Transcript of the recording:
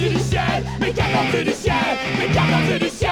du ciel, il mais quelle du ciel, mais quelle du ciel